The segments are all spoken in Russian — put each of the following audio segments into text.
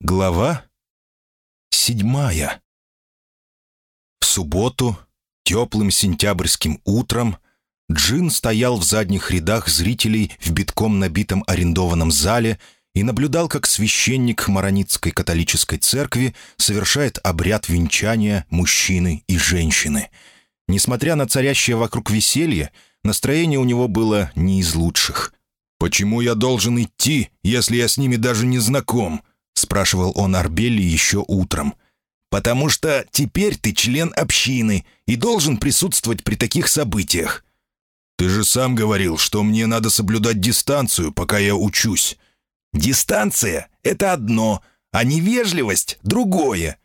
Глава седьмая. В субботу, теплым сентябрьским утром, Джин стоял в задних рядах зрителей в битком набитом арендованном зале и наблюдал, как священник Маронитской католической церкви совершает обряд венчания мужчины и женщины. Несмотря на царящее вокруг веселье, настроение у него было не из лучших. «Почему я должен идти, если я с ними даже не знаком?» — спрашивал он Арбелли еще утром. «Потому что теперь ты член общины и должен присутствовать при таких событиях». «Ты же сам говорил, что мне надо соблюдать дистанцию, пока я учусь». «Дистанция — это одно, а невежливость — другое».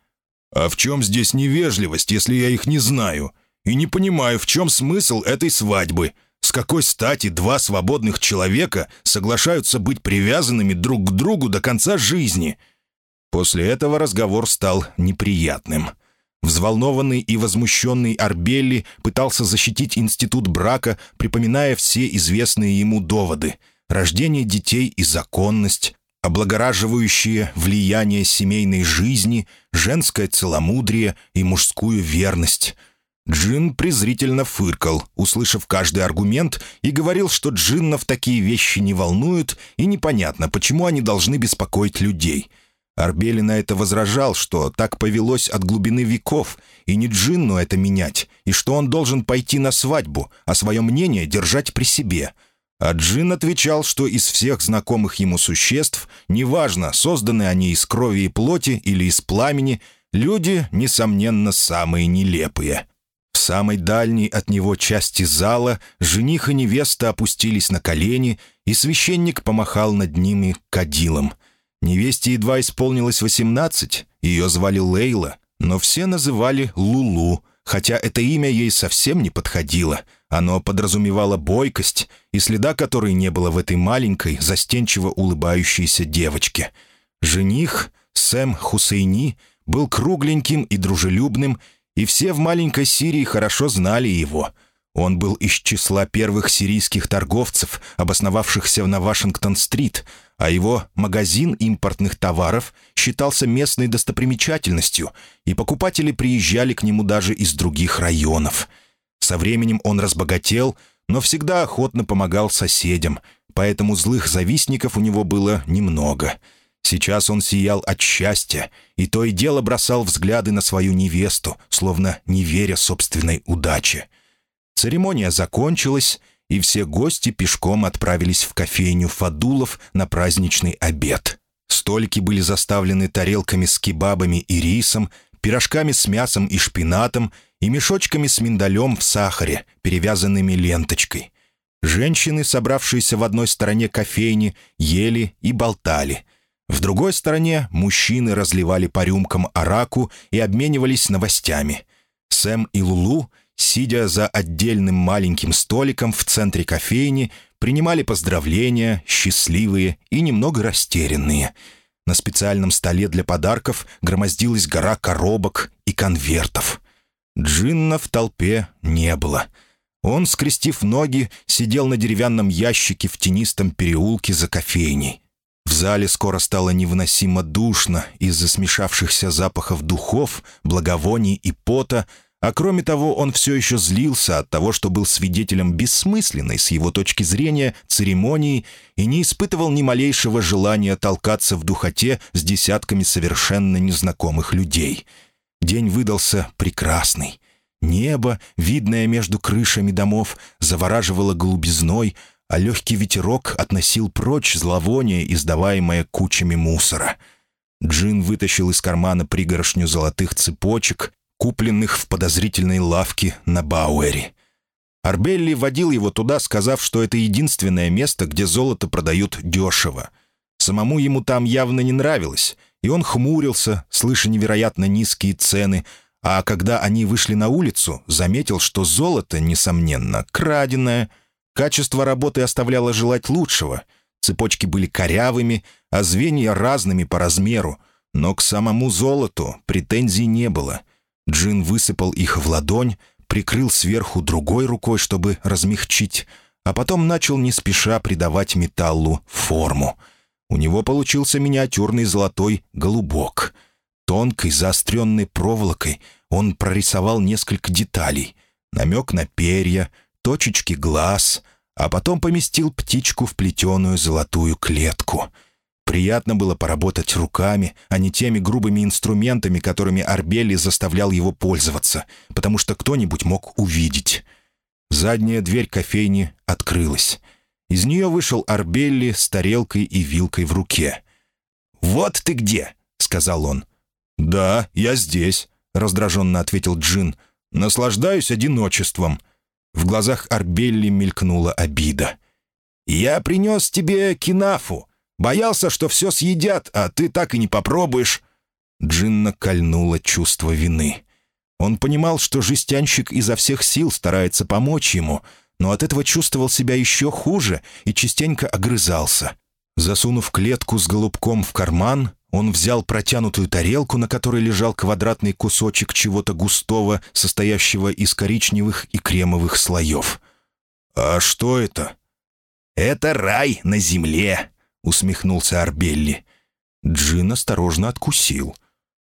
«А в чем здесь невежливость, если я их не знаю? И не понимаю, в чем смысл этой свадьбы?» С какой стати два свободных человека соглашаются быть привязанными друг к другу до конца жизни? После этого разговор стал неприятным. Взволнованный и возмущенный Арбелли пытался защитить институт брака, припоминая все известные ему доводы. Рождение детей и законность, облагораживающее влияние семейной жизни, женское целомудрие и мужскую верность — Джин презрительно фыркал, услышав каждый аргумент, и говорил, что джиннов такие вещи не волнуют, и непонятно, почему они должны беспокоить людей. Арбели на это возражал, что так повелось от глубины веков, и не джинну это менять, и что он должен пойти на свадьбу, а свое мнение держать при себе. А Джин отвечал, что из всех знакомых ему существ, неважно, созданы они из крови и плоти или из пламени, люди, несомненно, самые нелепые. В самой дальней от него части зала жених и невеста опустились на колени, и священник помахал над ними кадилом. Невесте едва исполнилось восемнадцать, ее звали Лейла, но все называли Лулу, хотя это имя ей совсем не подходило. Оно подразумевало бойкость, и следа которой не было в этой маленькой, застенчиво улыбающейся девочке. Жених, Сэм Хусейни, был кругленьким и дружелюбным, и все в маленькой Сирии хорошо знали его. Он был из числа первых сирийских торговцев, обосновавшихся на Вашингтон-стрит, а его магазин импортных товаров считался местной достопримечательностью, и покупатели приезжали к нему даже из других районов. Со временем он разбогател, но всегда охотно помогал соседям, поэтому злых завистников у него было немного — Сейчас он сиял от счастья, и то и дело бросал взгляды на свою невесту, словно не веря собственной удаче. Церемония закончилась, и все гости пешком отправились в кофейню Фадулов на праздничный обед. Столики были заставлены тарелками с кебабами и рисом, пирожками с мясом и шпинатом и мешочками с миндалем в сахаре, перевязанными ленточкой. Женщины, собравшиеся в одной стороне кофейни, ели и болтали — в другой стороне мужчины разливали по рюмкам араку и обменивались новостями. Сэм и Лулу, сидя за отдельным маленьким столиком в центре кофейни, принимали поздравления, счастливые и немного растерянные. На специальном столе для подарков громоздилась гора коробок и конвертов. Джинна в толпе не было. Он, скрестив ноги, сидел на деревянном ящике в тенистом переулке за кофейней. В зале скоро стало невыносимо душно из-за смешавшихся запахов духов, благовоний и пота, а кроме того, он все еще злился от того, что был свидетелем бессмысленной, с его точки зрения, церемонии и не испытывал ни малейшего желания толкаться в духоте с десятками совершенно незнакомых людей. День выдался прекрасный. Небо, видное между крышами домов, завораживало голубизной, а легкий ветерок относил прочь зловоние, издаваемое кучами мусора. Джин вытащил из кармана пригоршню золотых цепочек, купленных в подозрительной лавке на Бауэре. Арбелли водил его туда, сказав, что это единственное место, где золото продают дешево. Самому ему там явно не нравилось, и он хмурился, слыша невероятно низкие цены, а когда они вышли на улицу, заметил, что золото, несомненно, краденое — Качество работы оставляло желать лучшего. Цепочки были корявыми, а звенья разными по размеру, но к самому золоту претензий не было. Джин высыпал их в ладонь, прикрыл сверху другой рукой, чтобы размягчить, а потом начал не спеша придавать металлу форму. У него получился миниатюрный золотой голубок. Тонкой заостренной проволокой он прорисовал несколько деталей. Намек на перья, точечки глаз, а потом поместил птичку в плетеную золотую клетку. Приятно было поработать руками, а не теми грубыми инструментами, которыми Арбели заставлял его пользоваться, потому что кто-нибудь мог увидеть. Задняя дверь кофейни открылась. Из нее вышел Арбелли с тарелкой и вилкой в руке. «Вот ты где!» — сказал он. «Да, я здесь», — раздраженно ответил Джин. «Наслаждаюсь одиночеством». В глазах Арбелли мелькнула обида. «Я принес тебе кинафу. Боялся, что все съедят, а ты так и не попробуешь». Джинна кольнуло чувство вины. Он понимал, что жестянщик изо всех сил старается помочь ему, но от этого чувствовал себя еще хуже и частенько огрызался. Засунув клетку с голубком в карман, он взял протянутую тарелку, на которой лежал квадратный кусочек чего-то густого, состоящего из коричневых и кремовых слоев. «А что это?» «Это рай на земле», — усмехнулся Арбелли. Джин осторожно откусил.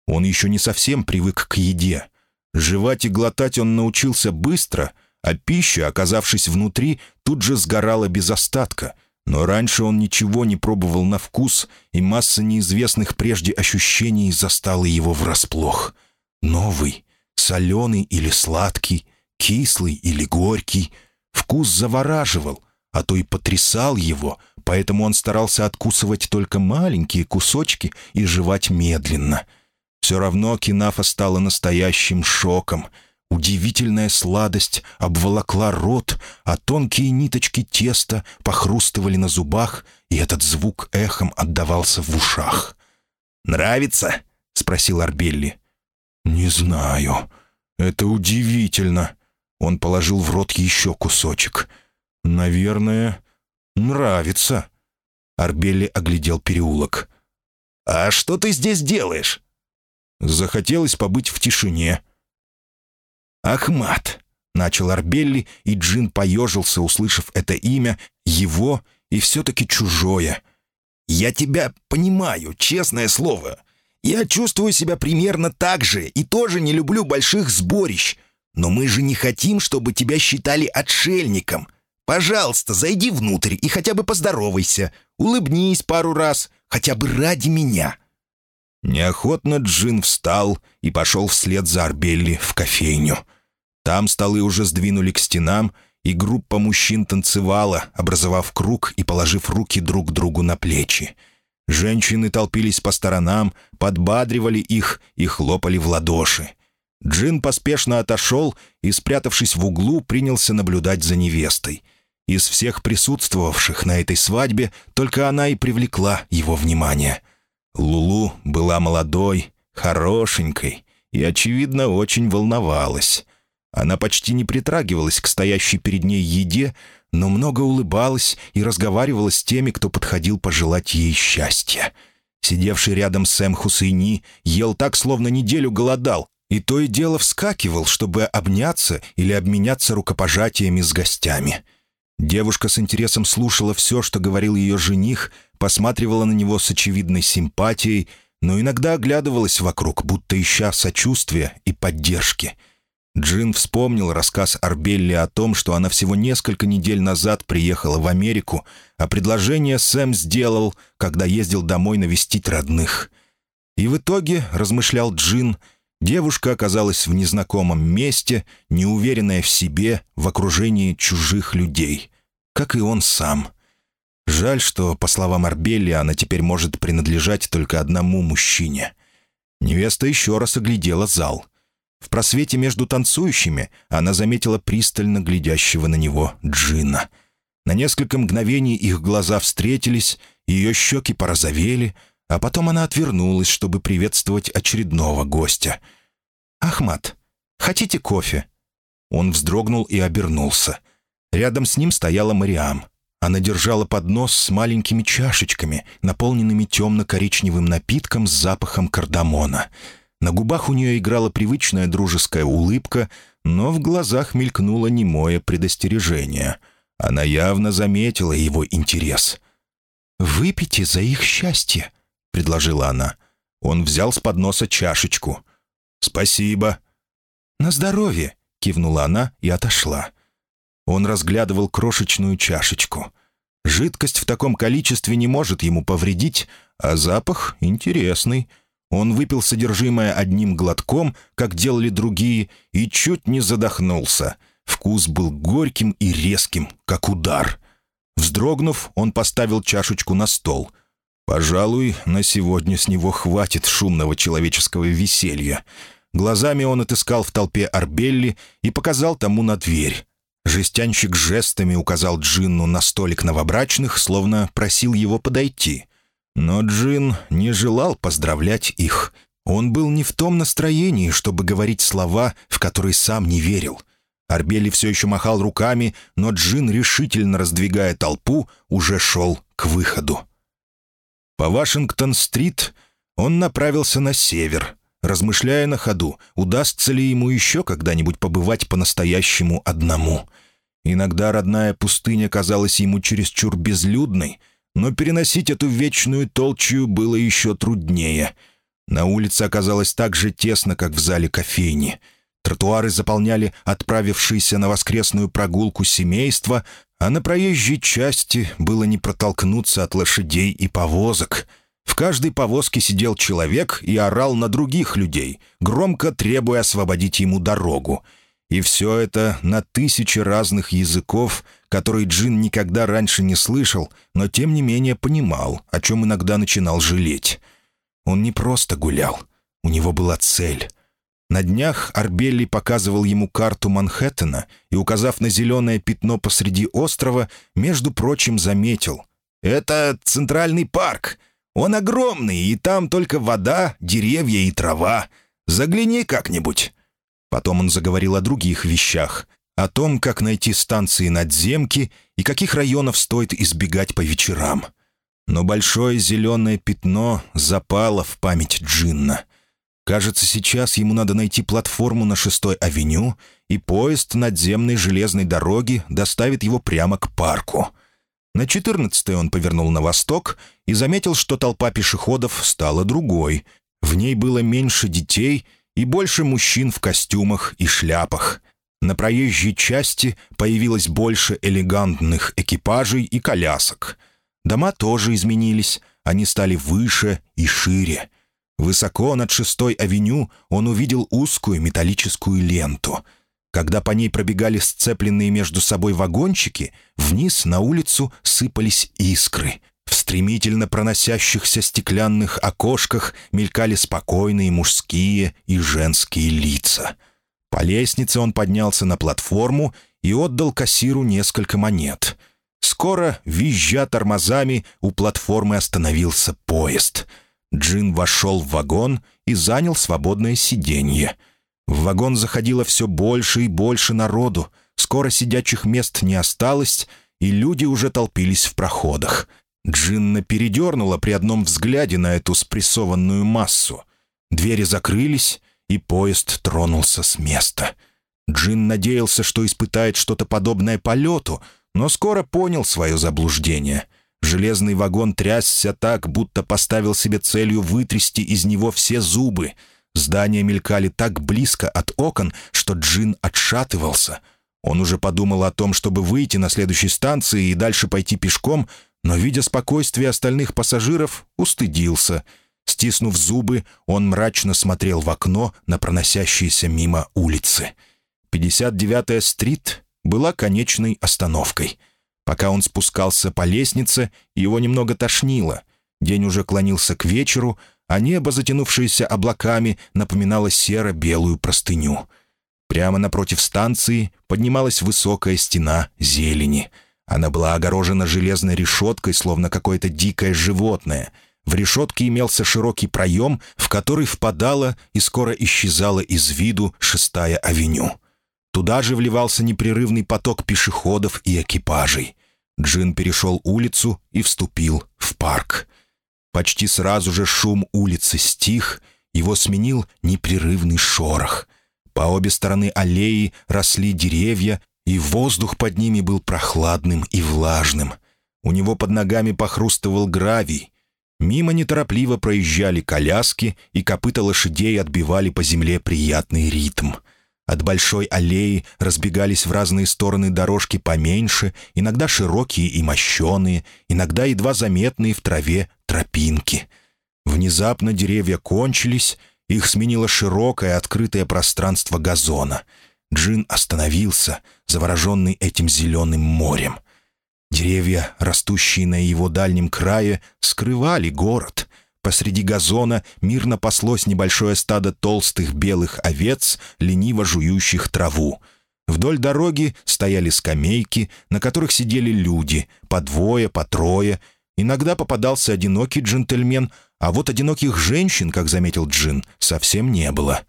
Он еще не совсем привык к еде. Жевать и глотать он научился быстро, а пища, оказавшись внутри, тут же сгорала без остатка. Но раньше он ничего не пробовал на вкус, и масса неизвестных прежде ощущений застала его врасплох. Новый, соленый или сладкий, кислый или горький. Вкус завораживал, а то и потрясал его, поэтому он старался откусывать только маленькие кусочки и жевать медленно — все равно кинафа стала настоящим шоком. Удивительная сладость обволокла рот, а тонкие ниточки теста похрустывали на зубах, и этот звук эхом отдавался в ушах. «Нравится?» — спросил Арбелли. «Не знаю. Это удивительно». Он положил в рот еще кусочек. «Наверное, нравится». Арбелли оглядел переулок. «А что ты здесь делаешь?» Захотелось побыть в тишине. «Ахмат», — начал Арбелли, и Джин поежился, услышав это имя, его и все-таки чужое. «Я тебя понимаю, честное слово. Я чувствую себя примерно так же и тоже не люблю больших сборищ. Но мы же не хотим, чтобы тебя считали отшельником. Пожалуйста, зайди внутрь и хотя бы поздоровайся. Улыбнись пару раз, хотя бы ради меня». Неохотно Джин встал и пошел вслед за Арбелли в кофейню. Там столы уже сдвинули к стенам, и группа мужчин танцевала, образовав круг и положив руки друг другу на плечи. Женщины толпились по сторонам, подбадривали их и хлопали в ладоши. Джин поспешно отошел и, спрятавшись в углу, принялся наблюдать за невестой. Из всех присутствовавших на этой свадьбе только она и привлекла его внимание — Лулу была молодой, хорошенькой и, очевидно, очень волновалась. Она почти не притрагивалась к стоящей перед ней еде, но много улыбалась и разговаривала с теми, кто подходил пожелать ей счастья. Сидевший рядом Сэм Хусейни ел так, словно неделю голодал, и то и дело вскакивал, чтобы обняться или обменяться рукопожатиями с гостями. Девушка с интересом слушала все, что говорил ее жених, посматривала на него с очевидной симпатией, но иногда оглядывалась вокруг, будто ища сочувствия и поддержки. Джин вспомнил рассказ Арбелли о том, что она всего несколько недель назад приехала в Америку, а предложение Сэм сделал, когда ездил домой навестить родных. И в итоге, размышлял Джин, девушка оказалась в незнакомом месте, неуверенная в себе, в окружении чужих людей, как и он сам — Жаль, что, по словам Арбелли, она теперь может принадлежать только одному мужчине. Невеста еще раз оглядела зал. В просвете между танцующими она заметила пристально глядящего на него Джина. На несколько мгновений их глаза встретились, ее щеки порозовели, а потом она отвернулась, чтобы приветствовать очередного гостя. «Ахмат, хотите кофе?» Он вздрогнул и обернулся. Рядом с ним стояла Мариам. Она держала поднос с маленькими чашечками, наполненными темно-коричневым напитком с запахом кардамона. На губах у нее играла привычная дружеская улыбка, но в глазах мелькнуло немое предостережение. Она явно заметила его интерес. «Выпейте за их счастье», — предложила она. Он взял с подноса чашечку. «Спасибо». «На здоровье», — кивнула она и отошла. Он разглядывал крошечную чашечку. Жидкость в таком количестве не может ему повредить, а запах интересный. Он выпил содержимое одним глотком, как делали другие, и чуть не задохнулся. Вкус был горьким и резким, как удар. Вздрогнув, он поставил чашечку на стол. Пожалуй, на сегодня с него хватит шумного человеческого веселья. Глазами он отыскал в толпе Арбелли и показал тому на дверь. Жестянщик жестами указал Джинну на столик новобрачных, словно просил его подойти. Но Джин не желал поздравлять их. Он был не в том настроении, чтобы говорить слова, в которые сам не верил. Арбели все еще махал руками, но Джин, решительно раздвигая толпу, уже шел к выходу. По Вашингтон-стрит он направился на север, размышляя на ходу, удастся ли ему еще когда-нибудь побывать по-настоящему одному. Иногда родная пустыня казалась ему чересчур безлюдной, но переносить эту вечную толчью было еще труднее. На улице оказалось так же тесно, как в зале кофейни. Тротуары заполняли отправившиеся на воскресную прогулку семейства, а на проезжей части было не протолкнуться от лошадей и повозок — в каждой повозке сидел человек и орал на других людей, громко требуя освободить ему дорогу. И все это на тысячи разных языков, которые Джин никогда раньше не слышал, но тем не менее понимал, о чем иногда начинал жалеть. Он не просто гулял, у него была цель. На днях Арбелли показывал ему карту Манхэттена и, указав на зеленое пятно посреди острова, между прочим, заметил. «Это Центральный парк. Он огромный, и там только вода, деревья и трава. Загляни как-нибудь». Потом он заговорил о других вещах. О том, как найти станции надземки и каких районов стоит избегать по вечерам. Но большое зеленое пятно запало в память Джинна. Кажется, сейчас ему надо найти платформу на шестой авеню, и поезд надземной железной дороги доставит его прямо к парку — на 14-й он повернул на восток и заметил, что толпа пешеходов стала другой. В ней было меньше детей и больше мужчин в костюмах и шляпах. На проезжей части появилось больше элегантных экипажей и колясок. Дома тоже изменились, они стали выше и шире. Высоко над шестой авеню он увидел узкую металлическую ленту — когда по ней пробегали сцепленные между собой вагончики, вниз на улицу сыпались искры. В стремительно проносящихся стеклянных окошках мелькали спокойные мужские и женские лица. По лестнице он поднялся на платформу и отдал кассиру несколько монет. Скоро, визжа тормозами, у платформы остановился поезд. Джин вошел в вагон и занял свободное сиденье — в вагон заходило все больше и больше народу. Скоро сидячих мест не осталось, и люди уже толпились в проходах. Джинна передернула при одном взгляде на эту спрессованную массу. Двери закрылись, и поезд тронулся с места. Джин надеялся, что испытает что-то подобное полету, но скоро понял свое заблуждение. Железный вагон трясся так, будто поставил себе целью вытрясти из него все зубы — Здания мелькали так близко от окон, что Джин отшатывался. Он уже подумал о том, чтобы выйти на следующей станции и дальше пойти пешком, но, видя спокойствие остальных пассажиров, устыдился. Стиснув зубы, он мрачно смотрел в окно на проносящиеся мимо улицы. 59-я стрит была конечной остановкой. Пока он спускался по лестнице, его немного тошнило. День уже клонился к вечеру, а небо, затянувшееся облаками, напоминало серо-белую простыню. Прямо напротив станции поднималась высокая стена зелени. Она была огорожена железной решеткой, словно какое-то дикое животное. В решетке имелся широкий проем, в который впадала и скоро исчезала из виду шестая авеню. Туда же вливался непрерывный поток пешеходов и экипажей. Джин перешел улицу и вступил в парк. Почти сразу же шум улицы стих, его сменил непрерывный шорох. По обе стороны аллеи росли деревья, и воздух под ними был прохладным и влажным. У него под ногами похрустывал гравий. Мимо неторопливо проезжали коляски, и копыта лошадей отбивали по земле приятный ритм. От большой аллеи разбегались в разные стороны дорожки поменьше, иногда широкие и мощеные, иногда едва заметные в траве тропинки. Внезапно деревья кончились, их сменило широкое открытое пространство газона. Джин остановился, завороженный этим зеленым морем. Деревья, растущие на его дальнем крае, скрывали город. Посреди газона мирно паслось небольшое стадо толстых белых овец, лениво жующих траву. Вдоль дороги стояли скамейки, на которых сидели люди, по двое, по трое. Иногда попадался одинокий джентльмен, а вот одиноких женщин, как заметил Джин, совсем не было.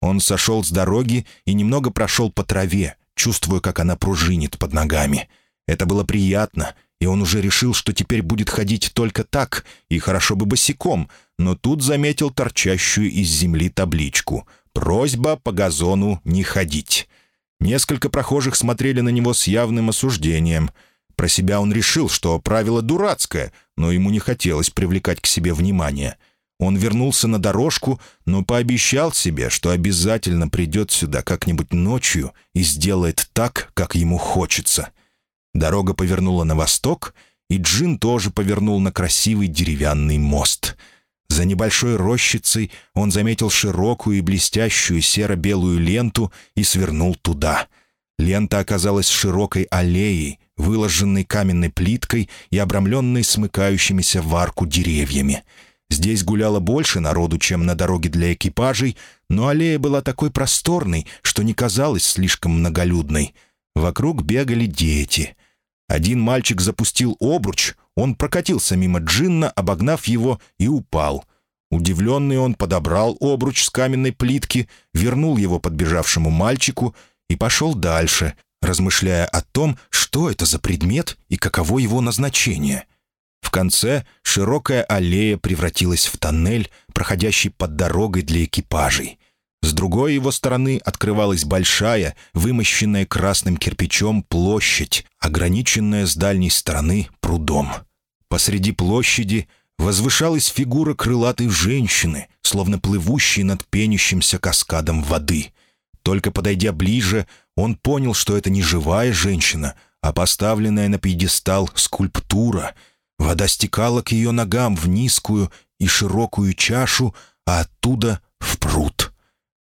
Он сошел с дороги и немного прошел по траве, чувствуя, как она пружинит под ногами. Это было приятно, и он уже решил, что теперь будет ходить только так, и хорошо бы босиком, но тут заметил торчащую из земли табличку «Просьба по газону не ходить». Несколько прохожих смотрели на него с явным осуждением — про себя он решил, что правило дурацкое, но ему не хотелось привлекать к себе внимание. Он вернулся на дорожку, но пообещал себе, что обязательно придет сюда как-нибудь ночью и сделает так, как ему хочется. Дорога повернула на восток, и Джин тоже повернул на красивый деревянный мост. За небольшой рощицей он заметил широкую и блестящую серо-белую ленту и свернул туда. Лента оказалась широкой аллеей, выложенный каменной плиткой и обрамленный смыкающимися в арку деревьями. Здесь гуляло больше народу, чем на дороге для экипажей, но аллея была такой просторной, что не казалась слишком многолюдной. Вокруг бегали дети. Один мальчик запустил обруч, он прокатился мимо Джинна, обогнав его, и упал. Удивленный он подобрал обруч с каменной плитки, вернул его подбежавшему мальчику и пошел дальше, размышляя о том, что это за предмет и каково его назначение. В конце широкая аллея превратилась в тоннель, проходящий под дорогой для экипажей. С другой его стороны открывалась большая, вымощенная красным кирпичом площадь, ограниченная с дальней стороны прудом. Посреди площади возвышалась фигура крылатой женщины, словно плывущей над пенящимся каскадом воды. Только подойдя ближе, он понял, что это не живая женщина, а поставленная на пьедестал скульптура. Вода стекала к ее ногам в низкую и широкую чашу, а оттуда — в пруд.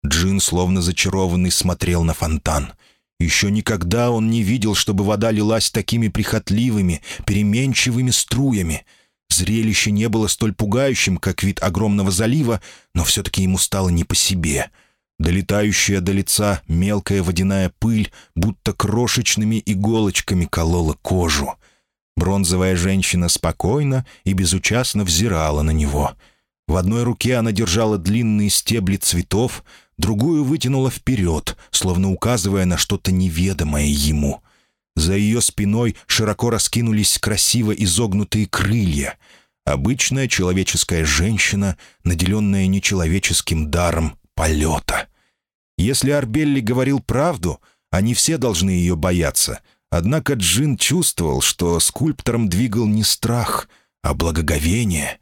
Джин, словно зачарованный, смотрел на фонтан. Еще никогда он не видел, чтобы вода лилась такими прихотливыми, переменчивыми струями. Зрелище не было столь пугающим, как вид огромного залива, но все-таки ему стало не по себе — Долетающая до лица мелкая водяная пыль, будто крошечными иголочками колола кожу. Бронзовая женщина спокойно и безучастно взирала на него. В одной руке она держала длинные стебли цветов, другую вытянула вперед, словно указывая на что-то неведомое ему. За ее спиной широко раскинулись красиво изогнутые крылья. Обычная человеческая женщина, наделенная нечеловеческим даром полета. Если Арбелли говорил правду, они все должны ее бояться. Однако Джин чувствовал, что скульптором двигал не страх, а благоговение.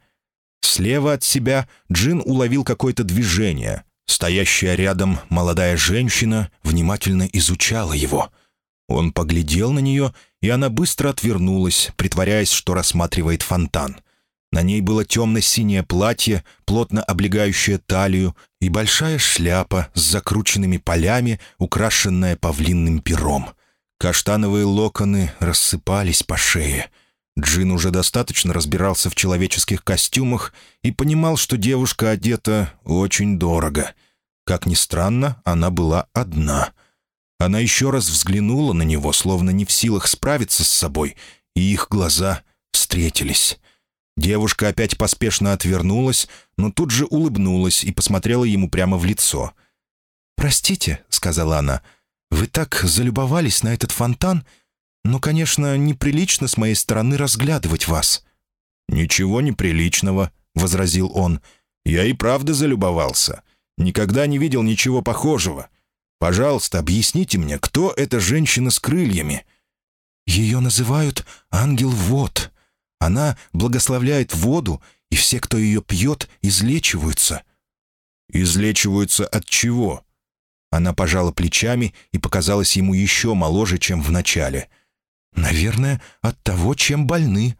Слева от себя Джин уловил какое-то движение. Стоящая рядом молодая женщина внимательно изучала его. Он поглядел на нее, и она быстро отвернулась, притворяясь, что рассматривает фонтан. На ней было темно-синее платье, плотно облегающее талию, и большая шляпа с закрученными полями, украшенная павлинным пером. Каштановые локоны рассыпались по шее. Джин уже достаточно разбирался в человеческих костюмах и понимал, что девушка одета очень дорого. Как ни странно, она была одна. Она еще раз взглянула на него, словно не в силах справиться с собой, и их глаза встретились. Девушка опять поспешно отвернулась, но тут же улыбнулась и посмотрела ему прямо в лицо. «Простите», — сказала она, — «вы так залюбовались на этот фонтан? Но, конечно, неприлично с моей стороны разглядывать вас». «Ничего неприличного», — возразил он. «Я и правда залюбовался. Никогда не видел ничего похожего. Пожалуйста, объясните мне, кто эта женщина с крыльями?» Ее называют ангел-вод. Она благословляет воду, и все, кто ее пьет, излечиваются». «Излечиваются от чего?» Она пожала плечами и показалась ему еще моложе, чем в начале. «Наверное, от того, чем больны».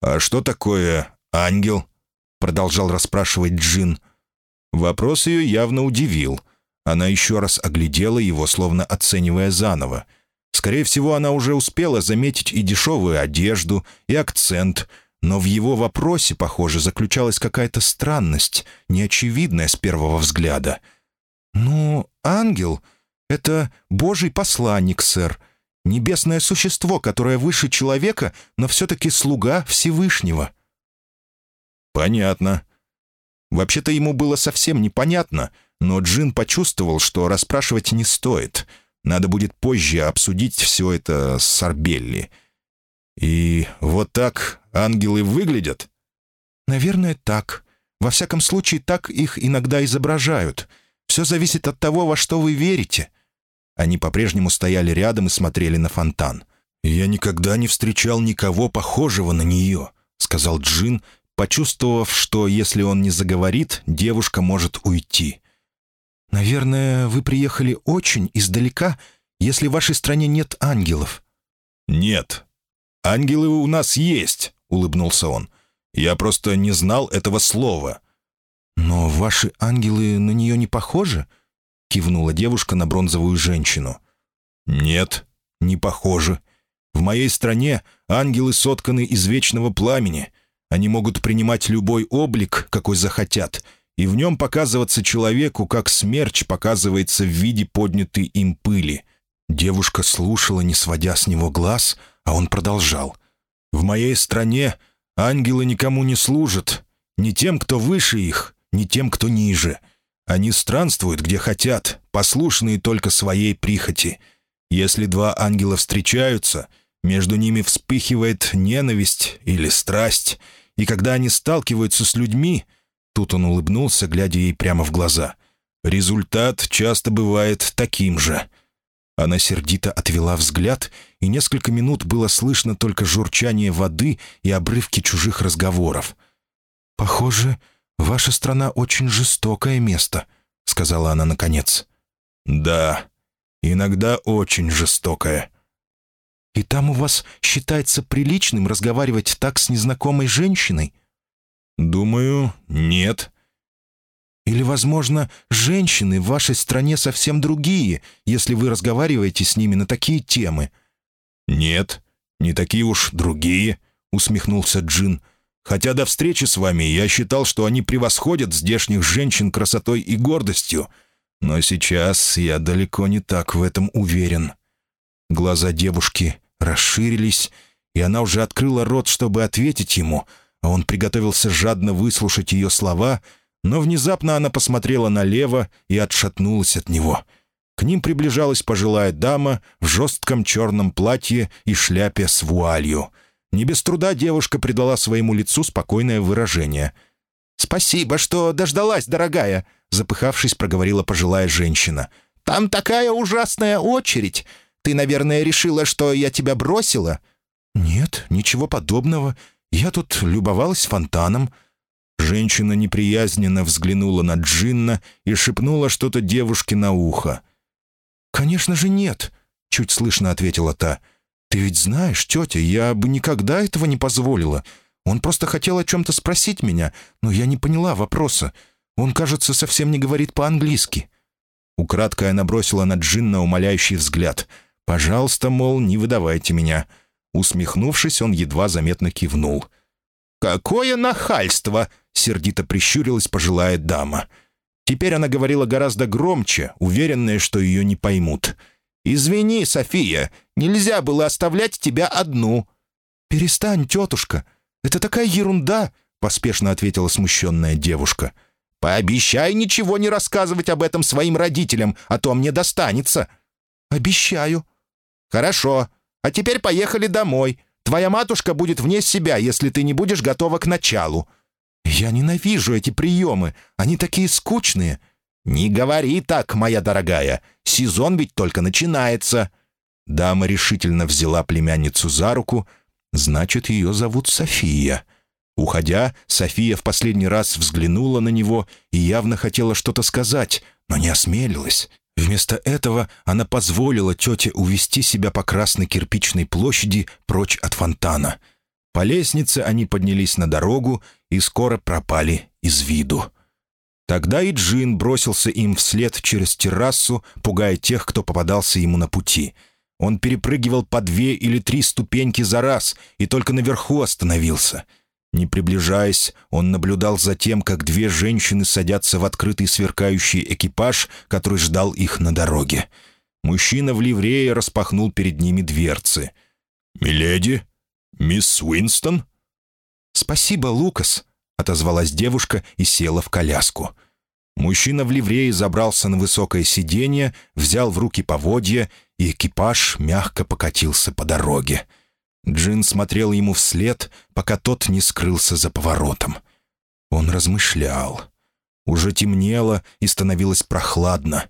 «А что такое ангел?» — продолжал расспрашивать Джин. Вопрос ее явно удивил. Она еще раз оглядела его, словно оценивая заново. Скорее всего, она уже успела заметить и дешевую одежду, и акцент, но в его вопросе, похоже, заключалась какая-то странность, неочевидная с первого взгляда. «Ну, ангел — это божий посланник, сэр. Небесное существо, которое выше человека, но все-таки слуга Всевышнего». «Понятно». Вообще-то ему было совсем непонятно, но Джин почувствовал, что расспрашивать не стоит. Надо будет позже обсудить все это с Арбелли. И вот так ангелы выглядят? Наверное, так. Во всяком случае, так их иногда изображают. Все зависит от того, во что вы верите. Они по-прежнему стояли рядом и смотрели на фонтан. «Я никогда не встречал никого похожего на нее», — сказал Джин, почувствовав, что если он не заговорит, девушка может уйти. «Наверное, вы приехали очень издалека, если в вашей стране нет ангелов». «Нет, ангелы у нас есть», — улыбнулся он. «Я просто не знал этого слова». «Но ваши ангелы на нее не похожи?» — кивнула девушка на бронзовую женщину. «Нет, не похожи. В моей стране ангелы сотканы из вечного пламени. Они могут принимать любой облик, какой захотят, и в нем показываться человеку, как смерч показывается в виде поднятой им пыли». Девушка слушала, не сводя с него глаз, а он продолжал. «В моей стране ангелы никому не служат, ни тем, кто выше их, ни тем, кто ниже. Они странствуют, где хотят, послушные только своей прихоти. Если два ангела встречаются, между ними вспыхивает ненависть или страсть, и когда они сталкиваются с людьми, тут он улыбнулся, глядя ей прямо в глаза, результат часто бывает таким же. Она сердито отвела взгляд, и несколько минут было слышно только журчание воды и обрывки чужих разговоров. «Похоже, ваша страна очень жестокое место», — сказала она наконец. «Да, иногда очень жестокое», и там у вас считается приличным разговаривать так с незнакомой женщиной?» «Думаю, нет». «Или, возможно, женщины в вашей стране совсем другие, если вы разговариваете с ними на такие темы?» «Нет, не такие уж другие», — усмехнулся Джин. «Хотя до встречи с вами я считал, что они превосходят здешних женщин красотой и гордостью. Но сейчас я далеко не так в этом уверен». Глаза девушки расширились, и она уже открыла рот, чтобы ответить ему, а он приготовился жадно выслушать ее слова, но внезапно она посмотрела налево и отшатнулась от него. К ним приближалась пожилая дама в жестком черном платье и шляпе с вуалью. Не без труда девушка придала своему лицу спокойное выражение. «Спасибо, что дождалась, дорогая», — запыхавшись, проговорила пожилая женщина. «Там такая ужасная очередь. Ты, наверное, решила, что я тебя бросила?» «Нет, ничего подобного. Я тут любовалась фонтаном». Женщина неприязненно взглянула на Джинна и шепнула что-то девушке на ухо. «Конечно же нет», — чуть слышно ответила та. «Ты ведь знаешь, тетя, я бы никогда этого не позволила. Он просто хотел о чем-то спросить меня, но я не поняла вопроса. Он, кажется, совсем не говорит по-английски». Украдкой она бросила на Джинна умоляющий взгляд — «Пожалуйста, мол, не выдавайте меня». Усмехнувшись, он едва заметно кивнул. «Какое нахальство!» — сердито прищурилась пожилая дама. Теперь она говорила гораздо громче, уверенная, что ее не поймут. «Извини, София, нельзя было оставлять тебя одну». «Перестань, тетушка, это такая ерунда», — поспешно ответила смущенная девушка. «Пообещай ничего не рассказывать об этом своим родителям, а то мне достанется». «Обещаю», «Хорошо. А теперь поехали домой. Твоя матушка будет вне себя, если ты не будешь готова к началу». «Я ненавижу эти приемы. Они такие скучные». «Не говори так, моя дорогая. Сезон ведь только начинается». Дама решительно взяла племянницу за руку. Значит, ее зовут София. Уходя, София в последний раз взглянула на него и явно хотела что-то сказать, но не осмелилась. Вместо этого она позволила тете увести себя по красной кирпичной площади прочь от фонтана. По лестнице они поднялись на дорогу и скоро пропали из виду. Тогда и Джин бросился им вслед через террасу, пугая тех, кто попадался ему на пути. Он перепрыгивал по две или три ступеньки за раз и только наверху остановился. Не приближаясь, он наблюдал за тем, как две женщины садятся в открытый сверкающий экипаж, который ждал их на дороге. Мужчина в ливрее распахнул перед ними дверцы. «Миледи? Мисс Уинстон?» «Спасибо, Лукас», отозвалась девушка и села в коляску. Мужчина в ливрее забрался на высокое сиденье, взял в руки поводья, и экипаж мягко покатился по дороге. Джин смотрел ему вслед, пока тот не скрылся за поворотом. Он размышлял. Уже темнело и становилось прохладно.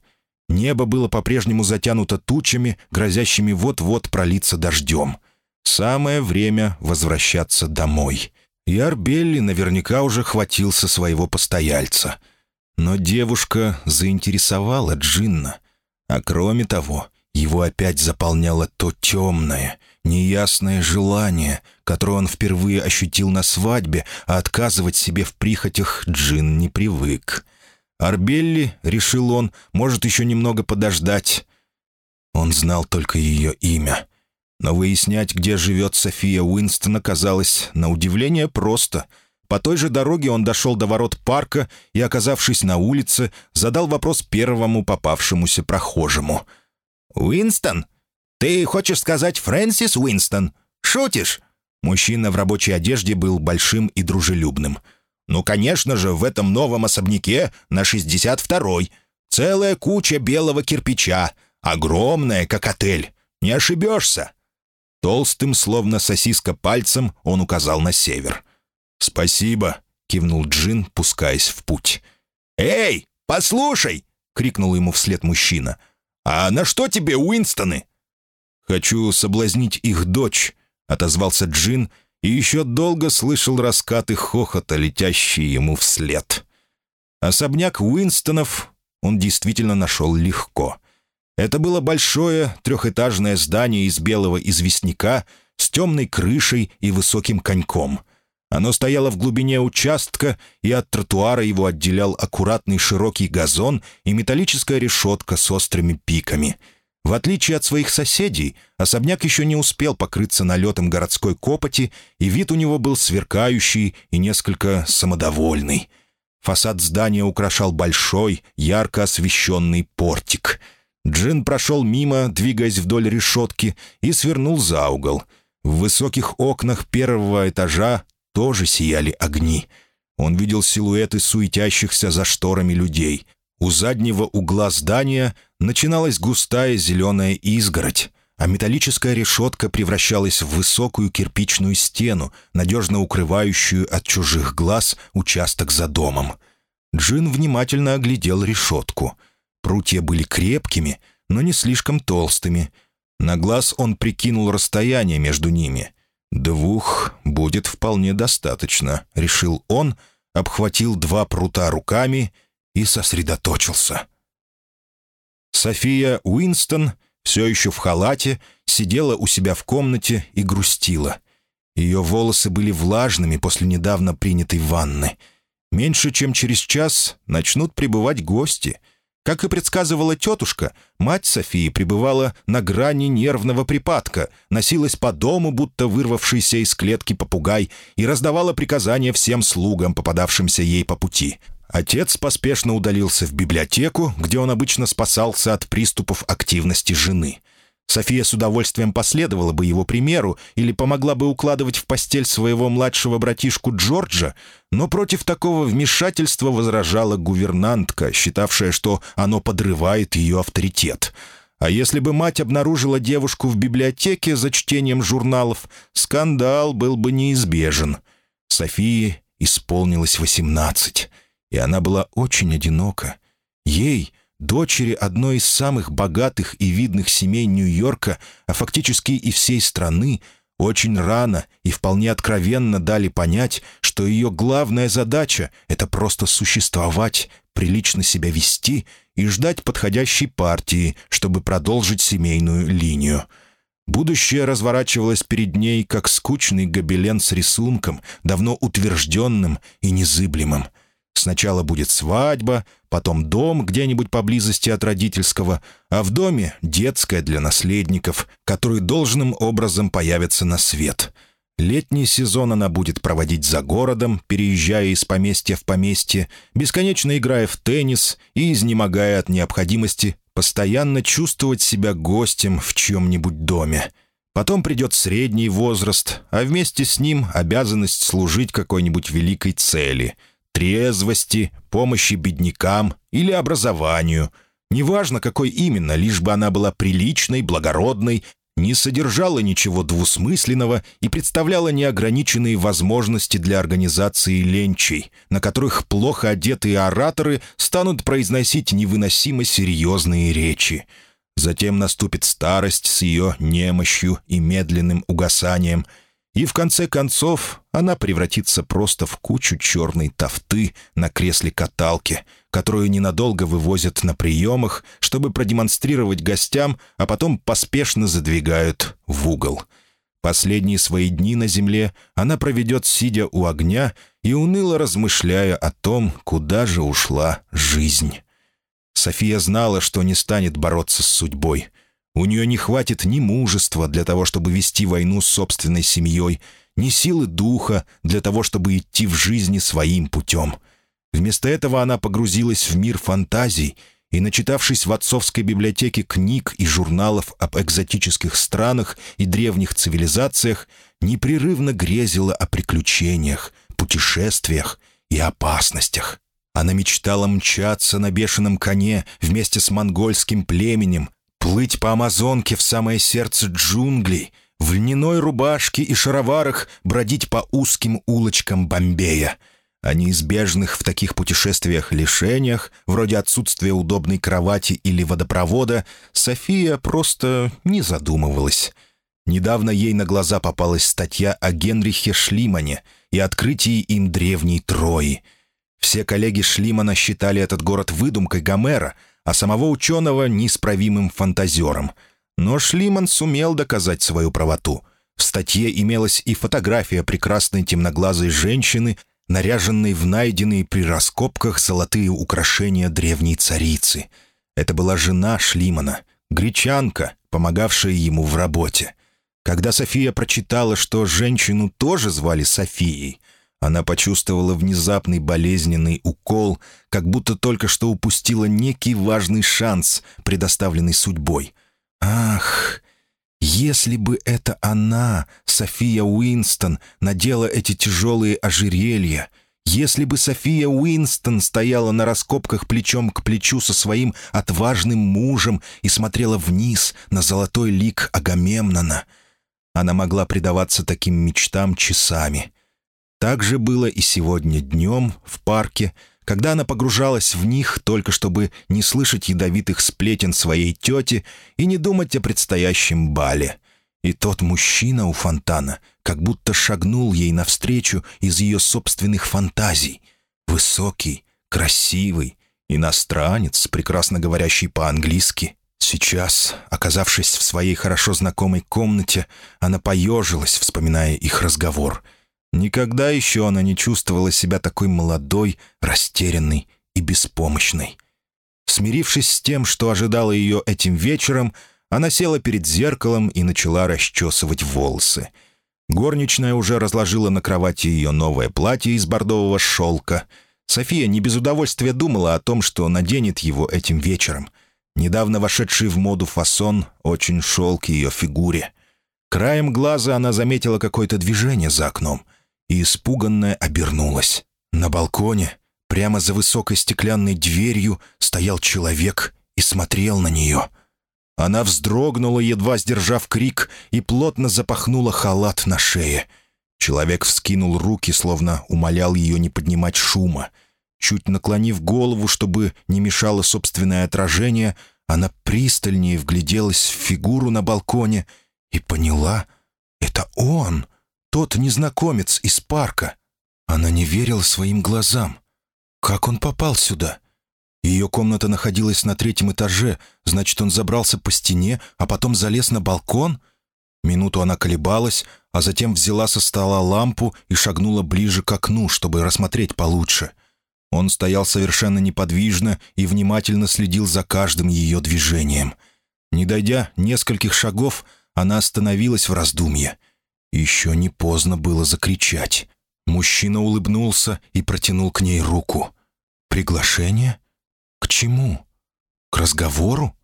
Небо было по-прежнему затянуто тучами, грозящими вот-вот пролиться дождем. Самое время возвращаться домой и Арбелли наверняка уже хватился своего постояльца. Но девушка заинтересовала Джинна. А кроме того, его опять заполняло то темное, неясное желание, которое он впервые ощутил на свадьбе, а отказывать себе в прихотях Джин не привык. Арбелли, решил он, может еще немного подождать. Он знал только ее имя. Но выяснять, где живет София Уинстон, оказалось на удивление просто. По той же дороге он дошел до ворот парка и, оказавшись на улице, задал вопрос первому попавшемуся прохожему. «Уинстон? Ты хочешь сказать Фрэнсис Уинстон? Шутишь?» Мужчина в рабочей одежде был большим и дружелюбным. «Ну, конечно же, в этом новом особняке на 62-й. Целая куча белого кирпича. Огромная, как отель. Не ошибешься». Толстым, словно сосиска пальцем, он указал на север. «Спасибо», — кивнул Джин, пускаясь в путь. «Эй, послушай!» — крикнул ему вслед мужчина. «А на что тебе Уинстоны?» «Хочу соблазнить их дочь», — отозвался Джин, и еще долго слышал раскаты хохота, летящие ему вслед. Особняк Уинстонов он действительно нашел легко — это было большое трехэтажное здание из белого известняка с темной крышей и высоким коньком. Оно стояло в глубине участка, и от тротуара его отделял аккуратный широкий газон и металлическая решетка с острыми пиками. В отличие от своих соседей, особняк еще не успел покрыться налетом городской копоти, и вид у него был сверкающий и несколько самодовольный. Фасад здания украшал большой, ярко освещенный портик — Джин прошел мимо, двигаясь вдоль решетки, и свернул за угол. В высоких окнах первого этажа тоже сияли огни. Он видел силуэты суетящихся за шторами людей. У заднего угла здания начиналась густая зеленая изгородь, а металлическая решетка превращалась в высокую кирпичную стену, надежно укрывающую от чужих глаз участок за домом. Джин внимательно оглядел решетку — Прутья были крепкими, но не слишком толстыми. На глаз он прикинул расстояние между ними. «Двух будет вполне достаточно», — решил он, обхватил два прута руками и сосредоточился. София Уинстон, все еще в халате, сидела у себя в комнате и грустила. Ее волосы были влажными после недавно принятой ванны. Меньше чем через час начнут прибывать гости — как и предсказывала тетушка, мать Софии пребывала на грани нервного припадка, носилась по дому, будто вырвавшийся из клетки попугай, и раздавала приказания всем слугам, попадавшимся ей по пути. Отец поспешно удалился в библиотеку, где он обычно спасался от приступов активности жены. София с удовольствием последовала бы его примеру или помогла бы укладывать в постель своего младшего братишку Джорджа, но против такого вмешательства возражала гувернантка, считавшая, что оно подрывает ее авторитет. А если бы мать обнаружила девушку в библиотеке за чтением журналов, скандал был бы неизбежен. Софии исполнилось восемнадцать, и она была очень одинока. Ей — дочери одной из самых богатых и видных семей Нью-Йорка, а фактически и всей страны, очень рано и вполне откровенно дали понять, что ее главная задача — это просто существовать, прилично себя вести и ждать подходящей партии, чтобы продолжить семейную линию. Будущее разворачивалось перед ней, как скучный гобелен с рисунком, давно утвержденным и незыблемым — Сначала будет свадьба, потом дом где-нибудь поблизости от родительского, а в доме — детская для наследников, который должным образом появится на свет. Летний сезон она будет проводить за городом, переезжая из поместья в поместье, бесконечно играя в теннис и изнемогая от необходимости постоянно чувствовать себя гостем в чьем-нибудь доме. Потом придет средний возраст, а вместе с ним обязанность служить какой-нибудь великой цели — трезвости, помощи беднякам или образованию. Неважно, какой именно, лишь бы она была приличной, благородной, не содержала ничего двусмысленного и представляла неограниченные возможности для организации ленчей, на которых плохо одетые ораторы станут произносить невыносимо серьезные речи. Затем наступит старость с ее немощью и медленным угасанием – и в конце концов она превратится просто в кучу черной тофты на кресле каталки, которую ненадолго вывозят на приемах, чтобы продемонстрировать гостям, а потом поспешно задвигают в угол. Последние свои дни на земле она проведет, сидя у огня и уныло размышляя о том, куда же ушла жизнь. София знала, что не станет бороться с судьбой — у нее не хватит ни мужества для того, чтобы вести войну с собственной семьей, ни силы духа для того, чтобы идти в жизни своим путем. Вместо этого она погрузилась в мир фантазий и, начитавшись в отцовской библиотеке книг и журналов об экзотических странах и древних цивилизациях, непрерывно грезила о приключениях, путешествиях и опасностях. Она мечтала мчаться на бешеном коне вместе с монгольским племенем, Плыть по Амазонке в самое сердце джунглей, в льняной рубашке и шароварах бродить по узким улочкам Бомбея. О неизбежных в таких путешествиях лишениях, вроде отсутствия удобной кровати или водопровода, София просто не задумывалась. Недавно ей на глаза попалась статья о Генрихе Шлимане и открытии им древней Трои. Все коллеги Шлимана считали этот город выдумкой Гомера — а самого ученого — неисправимым фантазером. Но Шлиман сумел доказать свою правоту. В статье имелась и фотография прекрасной темноглазой женщины, наряженной в найденные при раскопках золотые украшения древней царицы. Это была жена Шлимана, гречанка, помогавшая ему в работе. Когда София прочитала, что женщину тоже звали Софией, она почувствовала внезапный болезненный укол, как будто только что упустила некий важный шанс, предоставленный судьбой. «Ах, если бы это она, София Уинстон, надела эти тяжелые ожерелья!» Если бы София Уинстон стояла на раскопках плечом к плечу со своим отважным мужем и смотрела вниз на золотой лик Агамемнона, она могла предаваться таким мечтам часами. Так же было и сегодня днем в парке, когда она погружалась в них только чтобы не слышать ядовитых сплетен своей тети и не думать о предстоящем бале. И тот мужчина у фонтана как будто шагнул ей навстречу из ее собственных фантазий. Высокий, красивый, иностранец, прекрасно говорящий по-английски. Сейчас, оказавшись в своей хорошо знакомой комнате, она поежилась, вспоминая их разговор — Никогда еще она не чувствовала себя такой молодой, растерянной и беспомощной. Смирившись с тем, что ожидало ее этим вечером, она села перед зеркалом и начала расчесывать волосы. Горничная уже разложила на кровати ее новое платье из бордового шелка. София не без удовольствия думала о том, что наденет его этим вечером. Недавно вошедший в моду фасон очень шел к ее фигуре. Краем глаза она заметила какое-то движение за окном — и испуганная обернулась. На балконе, прямо за высокой стеклянной дверью, стоял человек и смотрел на нее. Она вздрогнула, едва сдержав крик, и плотно запахнула халат на шее. Человек вскинул руки, словно умолял ее не поднимать шума. Чуть наклонив голову, чтобы не мешало собственное отражение, она пристальнее вгляделась в фигуру на балконе и поняла — это он, тот незнакомец из парка. Она не верила своим глазам. Как он попал сюда? Ее комната находилась на третьем этаже, значит, он забрался по стене, а потом залез на балкон? Минуту она колебалась, а затем взяла со стола лампу и шагнула ближе к окну, чтобы рассмотреть получше. Он стоял совершенно неподвижно и внимательно следил за каждым ее движением. Не дойдя нескольких шагов, она остановилась в раздумье. Еще не поздно было закричать. Мужчина улыбнулся и протянул к ней руку. «Приглашение? К чему? К разговору?»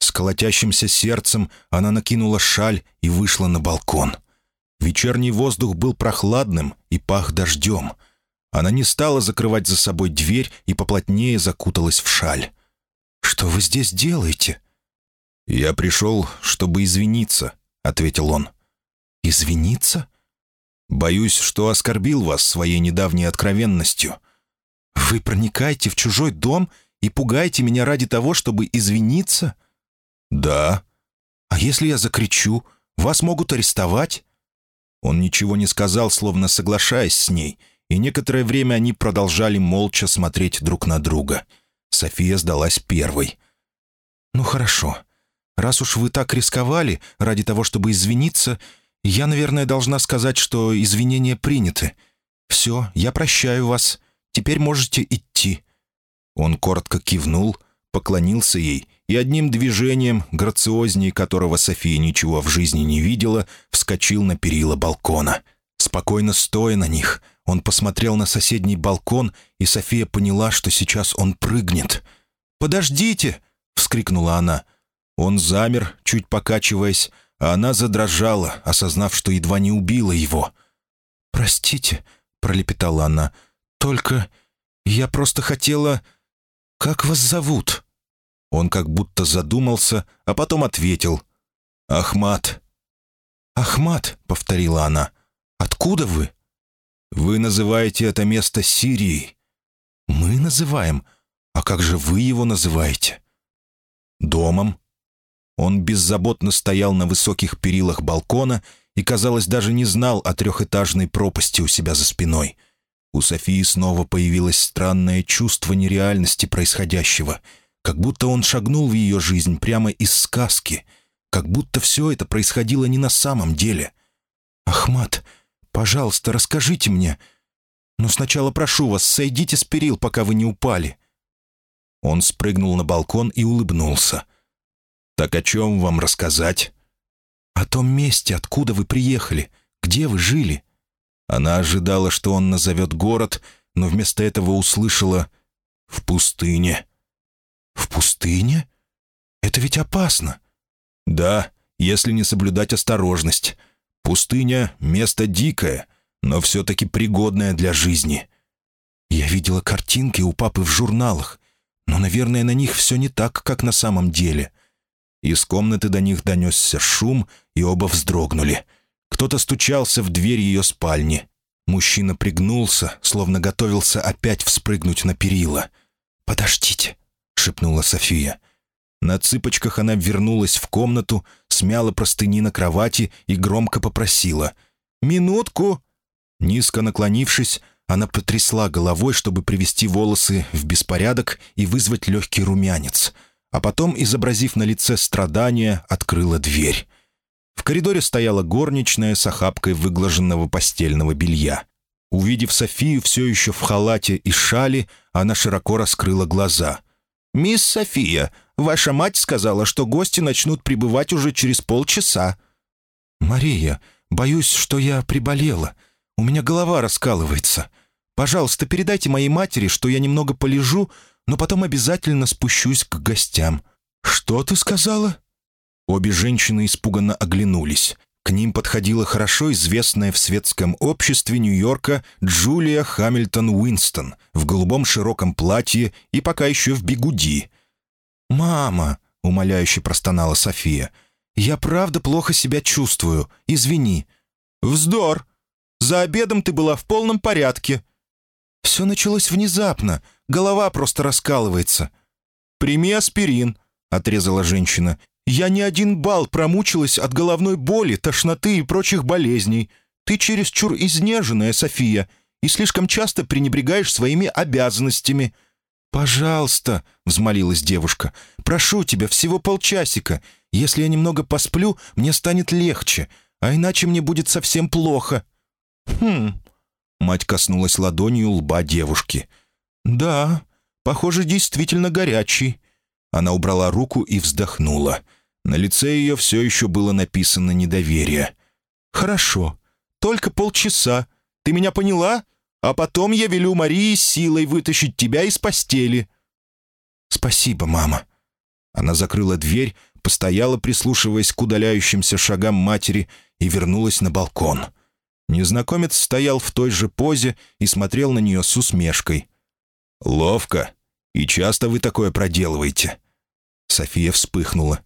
С колотящимся сердцем она накинула шаль и вышла на балкон. Вечерний воздух был прохладным и пах дождем — она не стала закрывать за собой дверь и поплотнее закуталась в шаль. «Что вы здесь делаете?» «Я пришел, чтобы извиниться», — ответил он. «Извиниться?» «Боюсь, что оскорбил вас своей недавней откровенностью». «Вы проникаете в чужой дом и пугаете меня ради того, чтобы извиниться?» «Да». «А если я закричу, вас могут арестовать?» Он ничего не сказал, словно соглашаясь с ней, и некоторое время они продолжали молча смотреть друг на друга. София сдалась первой. «Ну хорошо. Раз уж вы так рисковали ради того, чтобы извиниться, я, наверное, должна сказать, что извинения приняты. Все, я прощаю вас. Теперь можете идти». Он коротко кивнул, поклонился ей и одним движением, грациозней которого София ничего в жизни не видела, вскочил на перила балкона. Спокойно стоя на них — он посмотрел на соседний балкон, и София поняла, что сейчас он прыгнет. «Подождите!» — вскрикнула она. Он замер, чуть покачиваясь, она задрожала, осознав, что едва не убила его. «Простите», — пролепетала она, — «только я просто хотела... Как вас зовут?» Он как будто задумался, а потом ответил. «Ахмат». «Ахмат», — повторила она, — «откуда вы?» Вы называете это место Сирией. Мы называем. А как же вы его называете? Домом. Он беззаботно стоял на высоких перилах балкона и, казалось, даже не знал о трехэтажной пропасти у себя за спиной. У Софии снова появилось странное чувство нереальности происходящего, как будто он шагнул в ее жизнь прямо из сказки, как будто все это происходило не на самом деле. «Ахмат, Пожалуйста, расскажите мне. Но сначала прошу вас, сойдите с перил, пока вы не упали». Он спрыгнул на балкон и улыбнулся. «Так о чем вам рассказать?» «О том месте, откуда вы приехали, где вы жили». Она ожидала, что он назовет город, но вместо этого услышала «в пустыне». «В пустыне? Это ведь опасно». «Да, если не соблюдать осторожность. Пустыня — место дикое, но все-таки пригодное для жизни. Я видела картинки у папы в журналах, но, наверное, на них все не так, как на самом деле. Из комнаты до них донесся шум, и оба вздрогнули. Кто-то стучался в дверь ее спальни. Мужчина пригнулся, словно готовился опять вспрыгнуть на перила. «Подождите», — шепнула София. На цыпочках она вернулась в комнату, смяла простыни на кровати и громко попросила. «Минутку!» Низко наклонившись, она потрясла головой, чтобы привести волосы в беспорядок и вызвать легкий румянец. А потом, изобразив на лице страдания, открыла дверь. В коридоре стояла горничная с охапкой выглаженного постельного белья. Увидев Софию все еще в халате и шали, она широко раскрыла глаза. «Мисс София, Ваша мать сказала, что гости начнут прибывать уже через полчаса». «Мария, боюсь, что я приболела. У меня голова раскалывается. Пожалуйста, передайте моей матери, что я немного полежу, но потом обязательно спущусь к гостям». «Что ты сказала?» Обе женщины испуганно оглянулись. К ним подходила хорошо известная в светском обществе Нью-Йорка Джулия Хамильтон Уинстон в голубом широком платье и пока еще в бегуди. «Мама!» — умоляюще простонала София. «Я правда плохо себя чувствую. Извини». «Вздор! За обедом ты была в полном порядке». Все началось внезапно. Голова просто раскалывается». «Прими аспирин», — отрезала женщина. «Я не один бал промучилась от головной боли, тошноты и прочих болезней. Ты чересчур изнеженная, София, и слишком часто пренебрегаешь своими обязанностями». «Пожалуйста», — взмолилась девушка, — «прошу тебя, всего полчасика. Если я немного посплю, мне станет легче, а иначе мне будет совсем плохо». «Хм...» — мать коснулась ладонью лба девушки. «Да, похоже, действительно горячий». Она убрала руку и вздохнула. На лице ее все еще было написано недоверие. «Хорошо, только полчаса. Ты меня поняла? А потом я велю Марии силой вытащить тебя из постели». «Спасибо, мама». Она закрыла дверь, постояла, прислушиваясь к удаляющимся шагам матери, и вернулась на балкон. Незнакомец стоял в той же позе и смотрел на нее с усмешкой. «Ловко. И часто вы такое проделываете?» София вспыхнула.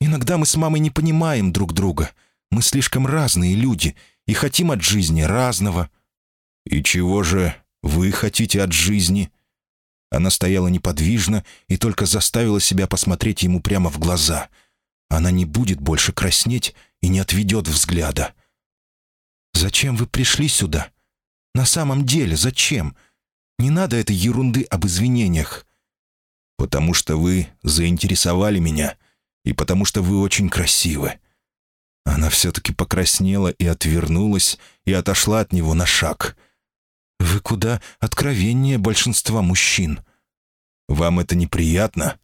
«Иногда мы с мамой не понимаем друг друга. Мы слишком разные люди и хотим от жизни разного». «И чего же вы хотите от жизни?» Она стояла неподвижно и только заставила себя посмотреть ему прямо в глаза. Она не будет больше краснеть и не отведет взгляда. «Зачем вы пришли сюда? На самом деле, зачем? Не надо этой ерунды об извинениях». «Потому что вы заинтересовали меня, и потому что вы очень красивы». Она все-таки покраснела и отвернулась, и отошла от него на шаг — вы куда откровеннее большинства мужчин. Вам это неприятно?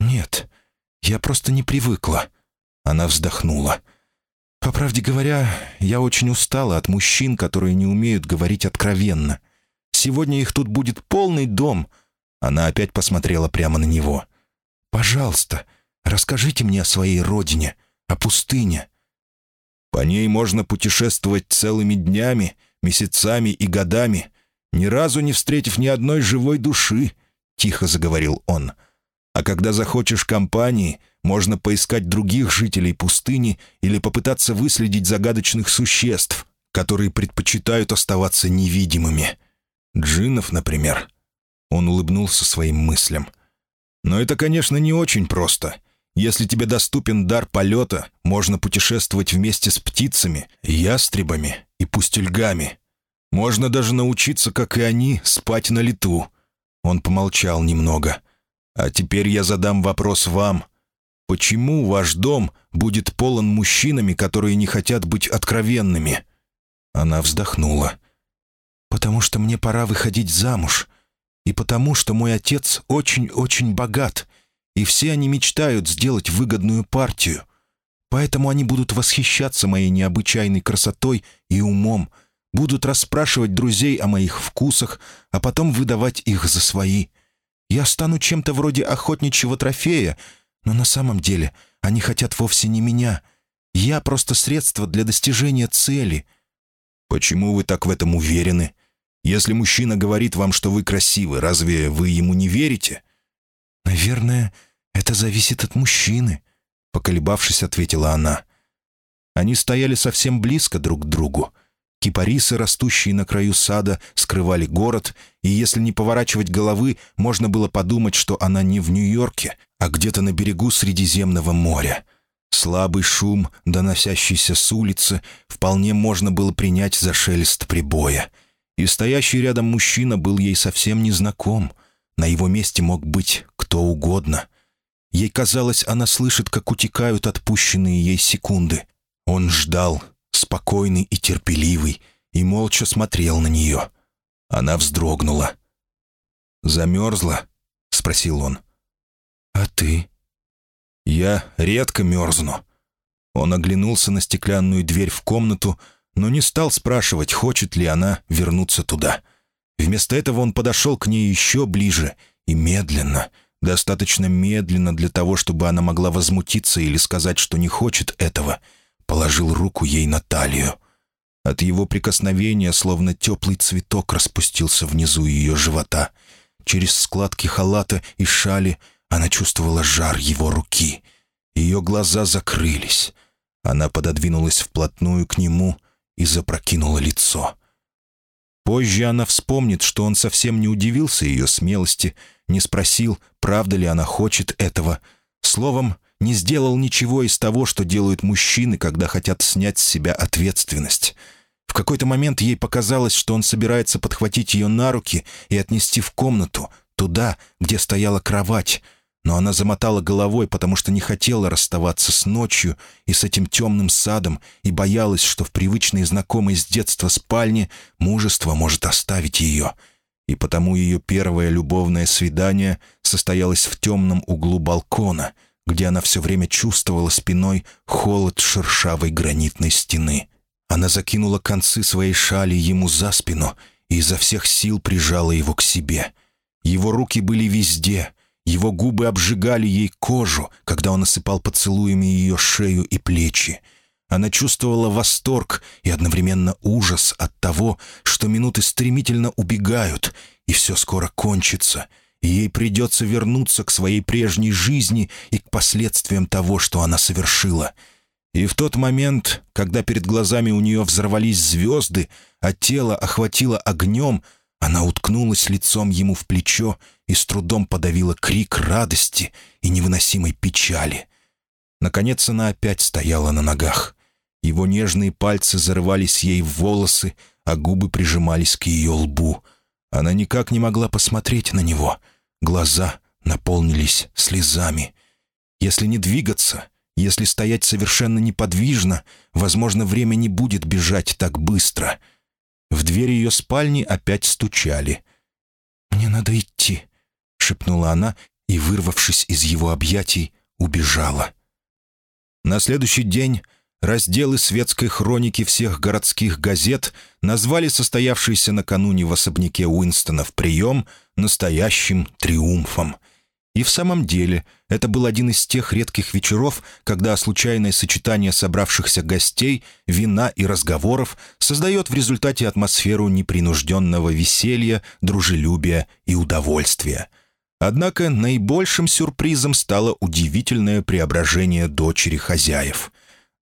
Нет, я просто не привыкла. Она вздохнула. По правде говоря, я очень устала от мужчин, которые не умеют говорить откровенно. Сегодня их тут будет полный дом. Она опять посмотрела прямо на него. «Пожалуйста, расскажите мне о своей родине, о пустыне». «По ней можно путешествовать целыми днями месяцами и годами, ни разу не встретив ни одной живой души», — тихо заговорил он. «А когда захочешь компании, можно поискать других жителей пустыни или попытаться выследить загадочных существ, которые предпочитают оставаться невидимыми. Джинов, например». Он улыбнулся своим мыслям. «Но это, конечно, не очень просто. Если тебе доступен дар полета, можно путешествовать вместе с птицами, ястребами и пустельгами. Можно даже научиться, как и они, спать на лету». Он помолчал немного. «А теперь я задам вопрос вам. Почему ваш дом будет полон мужчинами, которые не хотят быть откровенными?» Она вздохнула. «Потому что мне пора выходить замуж. И потому что мой отец очень-очень богат, и все они мечтают сделать выгодную партию. Поэтому они будут восхищаться моей необычайной красотой и умом, будут расспрашивать друзей о моих вкусах, а потом выдавать их за свои. Я стану чем-то вроде охотничьего трофея, но на самом деле они хотят вовсе не меня. Я просто средство для достижения цели». «Почему вы так в этом уверены? Если мужчина говорит вам, что вы красивы, разве вы ему не верите?» «Наверное, это зависит от мужчины», — поколебавшись, ответила она. Они стояли совсем близко друг к другу. Кипарисы, растущие на краю сада, скрывали город, и если не поворачивать головы, можно было подумать, что она не в Нью-Йорке, а где-то на берегу Средиземного моря. Слабый шум, доносящийся с улицы, вполне можно было принять за шелест прибоя. И стоящий рядом мужчина был ей совсем незнаком. На его месте мог быть кто угодно. Ей казалось, она слышит, как утекают отпущенные ей секунды. Он ждал, спокойный и терпеливый, и молча смотрел на нее. Она вздрогнула. «Замерзла?» — спросил он. «А ты?» «Я редко мерзну». Он оглянулся на стеклянную дверь в комнату, но не стал спрашивать, хочет ли она вернуться туда. Вместо этого он подошел к ней еще ближе и медленно, достаточно медленно для того, чтобы она могла возмутиться или сказать, что не хочет этого — положил руку ей на талию. От его прикосновения словно теплый цветок распустился внизу ее живота. Через складки халата и шали она чувствовала жар его руки. Ее глаза закрылись. Она пододвинулась вплотную к нему и запрокинула лицо. Позже она вспомнит, что он совсем не удивился ее смелости, не спросил, правда ли она хочет этого. Словом, не сделал ничего из того, что делают мужчины, когда хотят снять с себя ответственность. В какой-то момент ей показалось, что он собирается подхватить ее на руки и отнести в комнату, туда, где стояла кровать, но она замотала головой, потому что не хотела расставаться с ночью и с этим темным садом, и боялась, что в привычной знакомой с детства спальне мужество может оставить ее. И потому ее первое любовное свидание состоялось в темном углу балкона, где она все время чувствовала спиной холод шершавой гранитной стены. Она закинула концы своей шали ему за спину и изо всех сил прижала его к себе. Его руки были везде — его губы обжигали ей кожу, когда он осыпал поцелуями ее шею и плечи. Она чувствовала восторг и одновременно ужас от того, что минуты стремительно убегают, и все скоро кончится, и ей придется вернуться к своей прежней жизни и к последствиям того, что она совершила. И в тот момент, когда перед глазами у нее взорвались звезды, а тело охватило огнем, она уткнулась лицом ему в плечо и с трудом подавила крик радости и невыносимой печали. Наконец она опять стояла на ногах. Его нежные пальцы зарывались ей в волосы, а губы прижимались к ее лбу. Она никак не могла посмотреть на него. Глаза наполнились слезами. Если не двигаться, если стоять совершенно неподвижно, возможно, время не будет бежать так быстро — в дверь ее спальни опять стучали. «Мне надо идти», — шепнула она и, вырвавшись из его объятий, убежала. На следующий день разделы светской хроники всех городских газет назвали состоявшийся накануне в особняке Уинстона в прием настоящим триумфом. И в самом деле это был один из тех редких вечеров, когда случайное сочетание собравшихся гостей, вина и разговоров создает в результате атмосферу непринужденного веселья, дружелюбия и удовольствия. Однако наибольшим сюрпризом стало удивительное преображение дочери хозяев.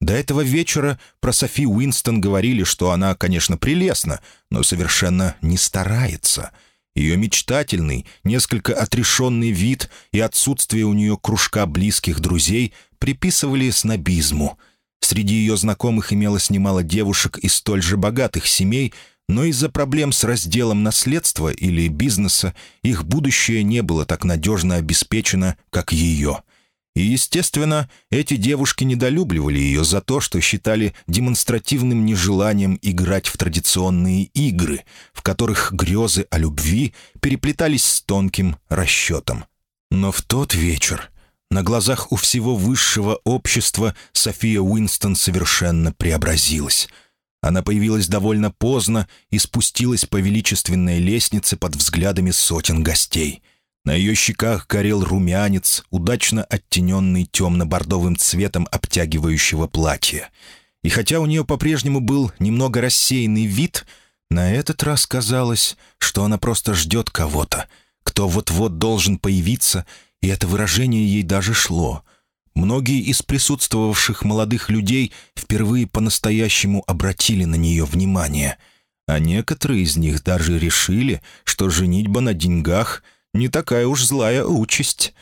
До этого вечера про Софи Уинстон говорили, что она, конечно, прелестна, но совершенно не старается — ее мечтательный, несколько отрешенный вид и отсутствие у нее кружка близких друзей приписывали снобизму. Среди ее знакомых имелось немало девушек из столь же богатых семей, но из-за проблем с разделом наследства или бизнеса их будущее не было так надежно обеспечено, как ее. И, естественно, эти девушки недолюбливали ее за то, что считали демонстративным нежеланием играть в традиционные игры, в которых грезы о любви переплетались с тонким расчетом. Но в тот вечер на глазах у всего высшего общества София Уинстон совершенно преобразилась. Она появилась довольно поздно и спустилась по величественной лестнице под взглядами сотен гостей — на ее щеках горел румянец, удачно оттененный темно-бордовым цветом обтягивающего платья. И хотя у нее по-прежнему был немного рассеянный вид, на этот раз казалось, что она просто ждет кого-то, кто вот-вот должен появиться, и это выражение ей даже шло. Многие из присутствовавших молодых людей впервые по-настоящему обратили на нее внимание, а некоторые из них даже решили, что женитьба на деньгах — не такая уж злая участь.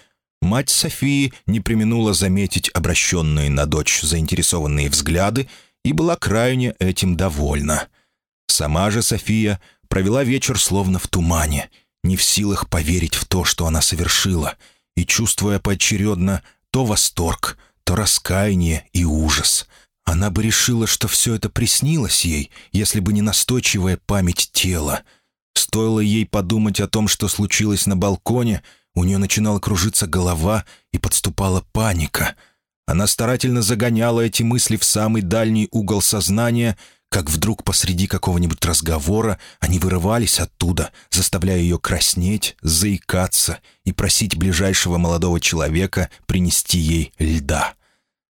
Мать Софии не применула заметить обращенные на дочь заинтересованные взгляды и была крайне этим довольна. Сама же София провела вечер словно в тумане, не в силах поверить в то, что она совершила, и чувствуя поочередно то восторг, то раскаяние и ужас. Она бы решила, что все это приснилось ей, если бы не настойчивая память тела — Стоило ей подумать о том, что случилось на балконе, у нее начинала кружиться голова и подступала паника. Она старательно загоняла эти мысли в самый дальний угол сознания, как вдруг посреди какого-нибудь разговора они вырывались оттуда, заставляя ее краснеть, заикаться и просить ближайшего молодого человека принести ей льда.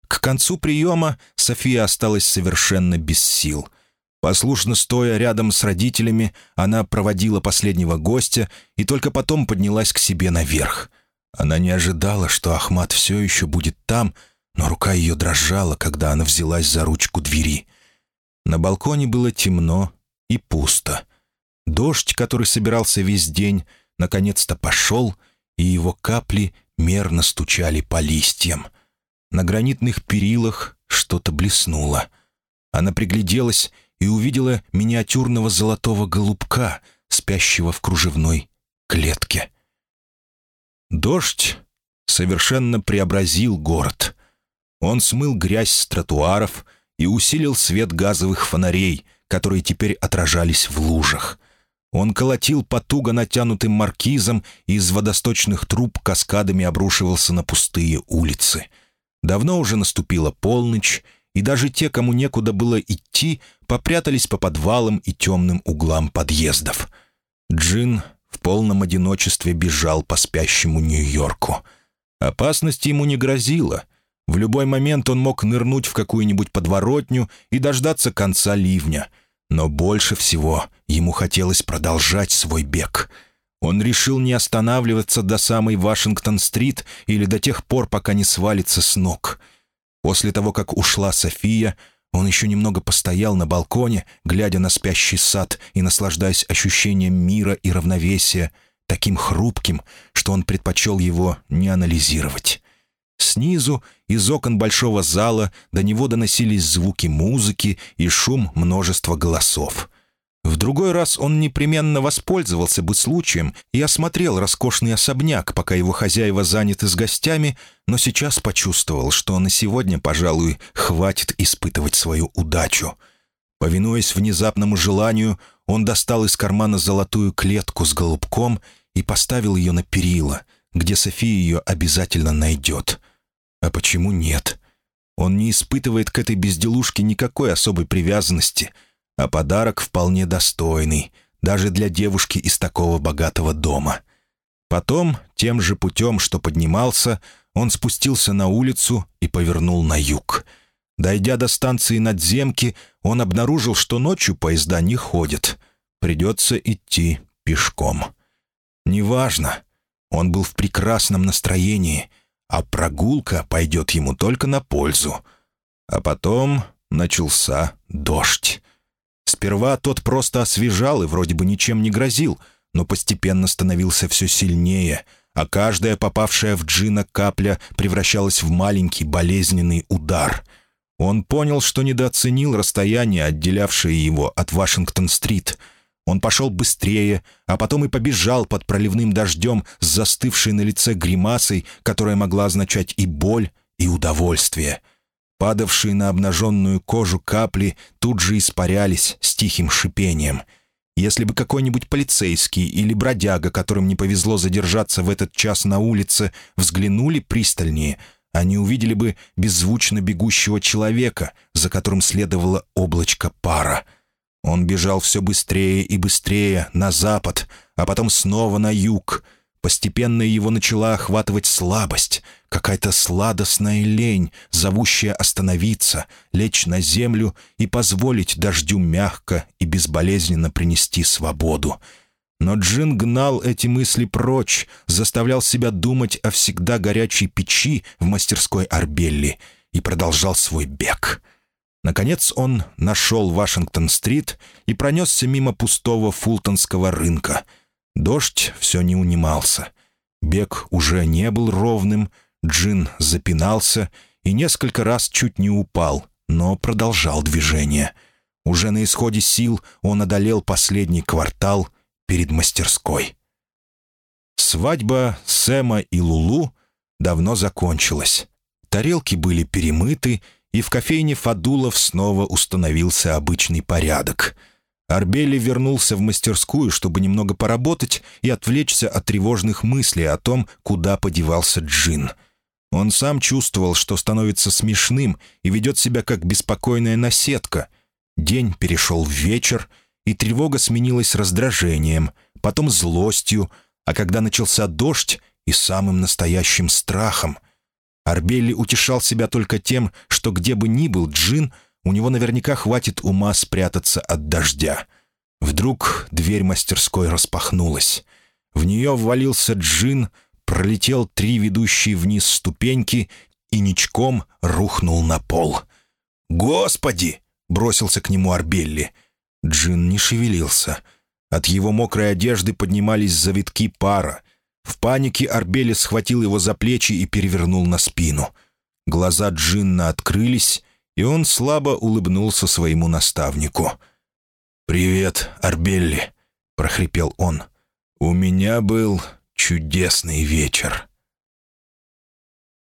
К концу приема София осталась совершенно без сил — Послушно стоя рядом с родителями, она проводила последнего гостя и только потом поднялась к себе наверх. Она не ожидала, что Ахмат все еще будет там, но рука ее дрожала, когда она взялась за ручку двери. На балконе было темно и пусто. Дождь, который собирался весь день, наконец-то пошел, и его капли мерно стучали по листьям. На гранитных перилах что-то блеснуло. Она пригляделась и увидела миниатюрного золотого голубка, спящего в кружевной клетке. Дождь совершенно преобразил город. Он смыл грязь с тротуаров и усилил свет газовых фонарей, которые теперь отражались в лужах. Он колотил по туго натянутым маркизам и из водосточных труб каскадами обрушивался на пустые улицы. Давно уже наступила полночь, и даже те, кому некуда было идти, попрятались по подвалам и темным углам подъездов. Джин в полном одиночестве бежал по спящему Нью-Йорку. Опасности ему не грозило. В любой момент он мог нырнуть в какую-нибудь подворотню и дождаться конца ливня — но больше всего ему хотелось продолжать свой бег. Он решил не останавливаться до самой Вашингтон-стрит или до тех пор, пока не свалится с ног. После того, как ушла София, он еще немного постоял на балконе, глядя на спящий сад и наслаждаясь ощущением мира и равновесия, таким хрупким, что он предпочел его не анализировать. Снизу, из окон большого зала, до него доносились звуки музыки и шум множества голосов. В другой раз он непременно воспользовался бы случаем и осмотрел роскошный особняк, пока его хозяева заняты с гостями, но сейчас почувствовал, что на сегодня, пожалуй, хватит испытывать свою удачу. Повинуясь внезапному желанию, он достал из кармана золотую клетку с голубком и поставил ее на перила, где София ее обязательно найдет — а почему нет? Он не испытывает к этой безделушке никакой особой привязанности, а подарок вполне достойный, даже для девушки из такого богатого дома. Потом, тем же путем, что поднимался, он спустился на улицу и повернул на юг. Дойдя до станции надземки, он обнаружил, что ночью поезда не ходят. Придется идти пешком. Неважно. Он был в прекрасном настроении — а прогулка пойдет ему только на пользу. А потом начался дождь. Сперва тот просто освежал и вроде бы ничем не грозил, но постепенно становился все сильнее, а каждая попавшая в Джина капля превращалась в маленький болезненный удар. Он понял, что недооценил расстояние, отделявшее его от Вашингтон-стрит — он пошел быстрее, а потом и побежал под проливным дождем с застывшей на лице гримасой, которая могла означать и боль, и удовольствие. Падавшие на обнаженную кожу капли тут же испарялись с тихим шипением. Если бы какой-нибудь полицейский или бродяга, которым не повезло задержаться в этот час на улице, взглянули пристальнее, они увидели бы беззвучно бегущего человека, за которым следовало облачко пара — он бежал все быстрее и быстрее на запад, а потом снова на юг. Постепенно его начала охватывать слабость, какая-то сладостная лень, зовущая остановиться, лечь на землю и позволить дождю мягко и безболезненно принести свободу. Но Джин гнал эти мысли прочь, заставлял себя думать о всегда горячей печи в мастерской Арбелли и продолжал свой бег — Наконец он нашел Вашингтон-стрит и пронесся мимо пустого фултонского рынка. Дождь все не унимался. Бег уже не был ровным, Джин запинался и несколько раз чуть не упал, но продолжал движение. Уже на исходе сил он одолел последний квартал перед мастерской. Свадьба Сэма и Лулу давно закончилась. Тарелки были перемыты, и в кофейне Фадулов снова установился обычный порядок. Арбели вернулся в мастерскую, чтобы немного поработать и отвлечься от тревожных мыслей о том, куда подевался Джин. Он сам чувствовал, что становится смешным и ведет себя как беспокойная наседка. День перешел в вечер, и тревога сменилась раздражением, потом злостью, а когда начался дождь и самым настоящим страхом — Арбелли утешал себя только тем, что где бы ни был Джин, у него наверняка хватит ума спрятаться от дождя. Вдруг дверь мастерской распахнулась. В нее ввалился Джин, пролетел три ведущие вниз ступеньки и ничком рухнул на пол. «Господи!» — бросился к нему Арбелли. Джин не шевелился. От его мокрой одежды поднимались завитки пара. В панике Арбелис схватил его за плечи и перевернул на спину. Глаза Джинна открылись, и он слабо улыбнулся своему наставнику. «Привет, Арбелли», — прохрипел он. «У меня был чудесный вечер».